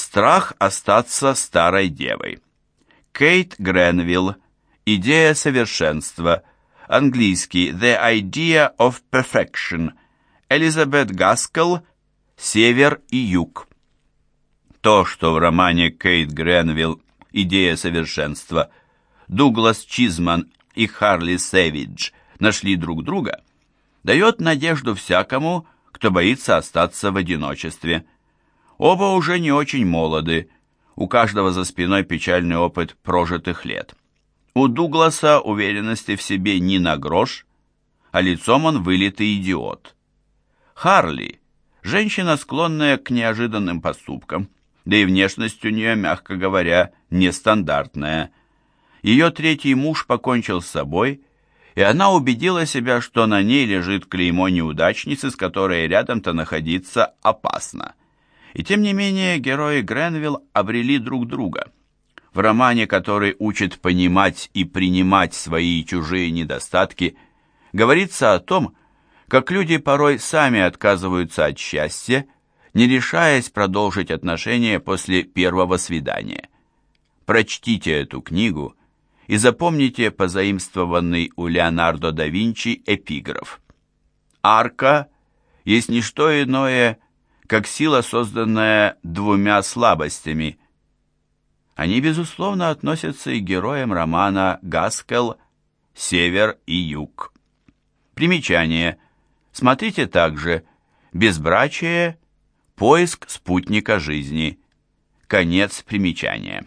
Страх остаться старой девой. Кейт Гренвилл. Идея совершенства. Английский The Idea of Perfection. Элизабет Гаскел. Север и юг. То, что в романе Кейт Гренвилл «Идея совершенства» Дуглас Чизман и Харли Сэвидж нашли друг друга, дает надежду всякому, кто боится остаться в одиночестве. Оба уже не очень молоды, у каждого за спиной печальный опыт прожитых лет. У Дугласа уверенности в себе ни на грош, а лицом он вылитый идиот. Харли – женщина, склонная к неожиданным поступкам, да и внешность у нее, мягко говоря, нестандартная. Ее третий муж покончил с собой, и она убедила себя, что на ней лежит клеймо неудачницы, с которой рядом-то находиться опасно. И тем не менее герои Гренвилл обрели друг друга. В романе, который учит понимать и принимать свои и чужие недостатки, говорится о том, как люди порой сами отказываются от счастья, не решаясь продолжить отношения после первого свидания. Прочтите эту книгу и запомните позаимствованный у Леонардо да Винчи эпиграф. Арка есть не что иное, как сила, созданная двумя слабостями. Они, безусловно, относятся и героям романа Гаскел «Север и юг». Примечание. Смотрите также «Безбрачие», «Поиск спутника жизни». Конец примечания.